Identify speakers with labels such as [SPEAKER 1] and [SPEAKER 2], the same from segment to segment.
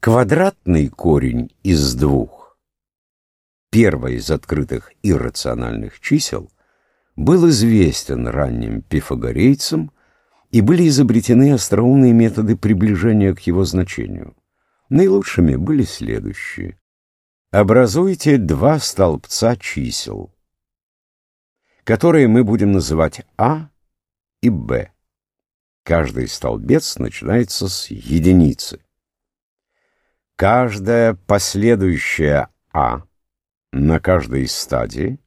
[SPEAKER 1] Квадратный корень из двух, первое из открытых иррациональных чисел, был известен ранним пифагорейцам, и были изобретены остроумные методы приближения к его значению. Наилучшими были следующие. Образуйте два столбца чисел, которые мы будем называть А и Б. Каждый столбец начинается с единицы. Каждая последующая А на каждой стадии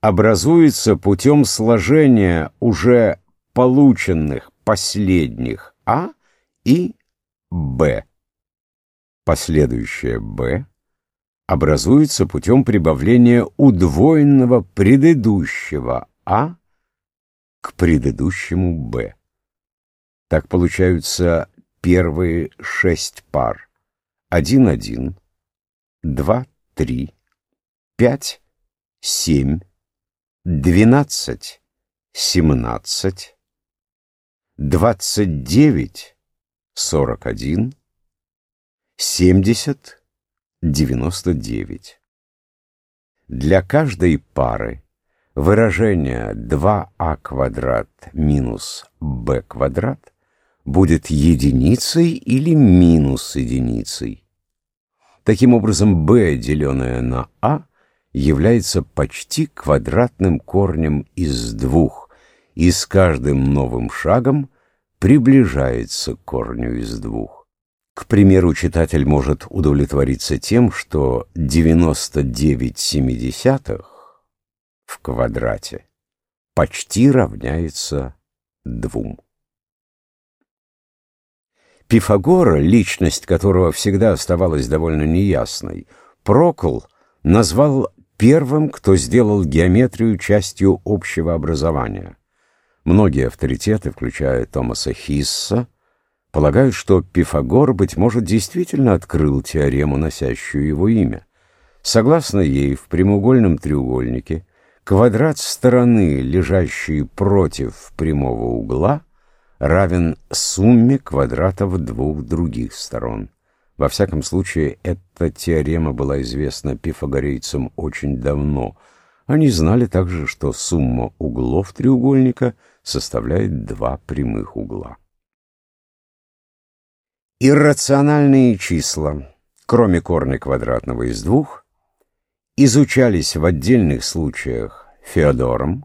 [SPEAKER 1] образуется путем сложения уже полученных последних А и Б. Последующее Б образуется путем прибавления удвоенного предыдущего А к предыдущему Б. Так получаются первые шесть пар. 1, 1, 2, 3, 5, 7, 12, 17, 29, 41, 70, 99. Для каждой пары выражение 2а квадрат минус b квадрат будет единицей или минус единицей. Таким образом, b, деленное на a, является почти квадратным корнем из двух, и с каждым новым шагом приближается к корню из двух. К примеру, читатель может удовлетвориться тем, что 99 семидесятых в квадрате почти равняется двум. Пифагора, личность которого всегда оставалась довольно неясной, Прокл назвал первым, кто сделал геометрию частью общего образования. Многие авторитеты, включая Томаса Хисса, полагают, что Пифагор, быть может, действительно открыл теорему, носящую его имя. Согласно ей, в прямоугольном треугольнике квадрат стороны, лежащей против прямого угла, равен сумме квадратов двух других сторон. Во всяком случае, эта теорема была известна пифагорейцам очень давно. Они знали также, что сумма углов треугольника составляет два прямых угла. Иррациональные числа, кроме корня квадратного из двух, изучались в отдельных случаях Феодором,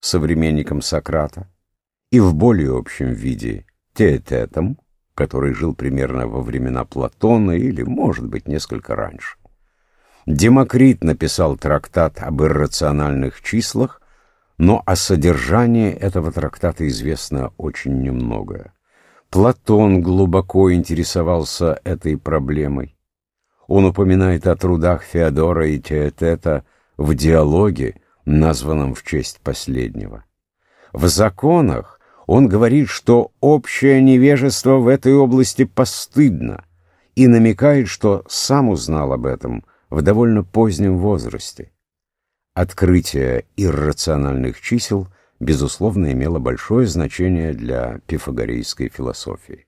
[SPEAKER 1] современником Сократа, и в более общем виде Теететом, который жил примерно во времена Платона или, может быть, несколько раньше. Демокрит написал трактат об иррациональных числах, но о содержании этого трактата известно очень немного. Платон глубоко интересовался этой проблемой. Он упоминает о трудах Феодора и Теотета в диалоге, названном в честь последнего. В законах он говорит, что общее невежество в этой области постыдно, и намекает, что сам узнал об этом в довольно позднем возрасте. Открытие иррациональных чисел, безусловно, имело большое значение для пифагорейской философии.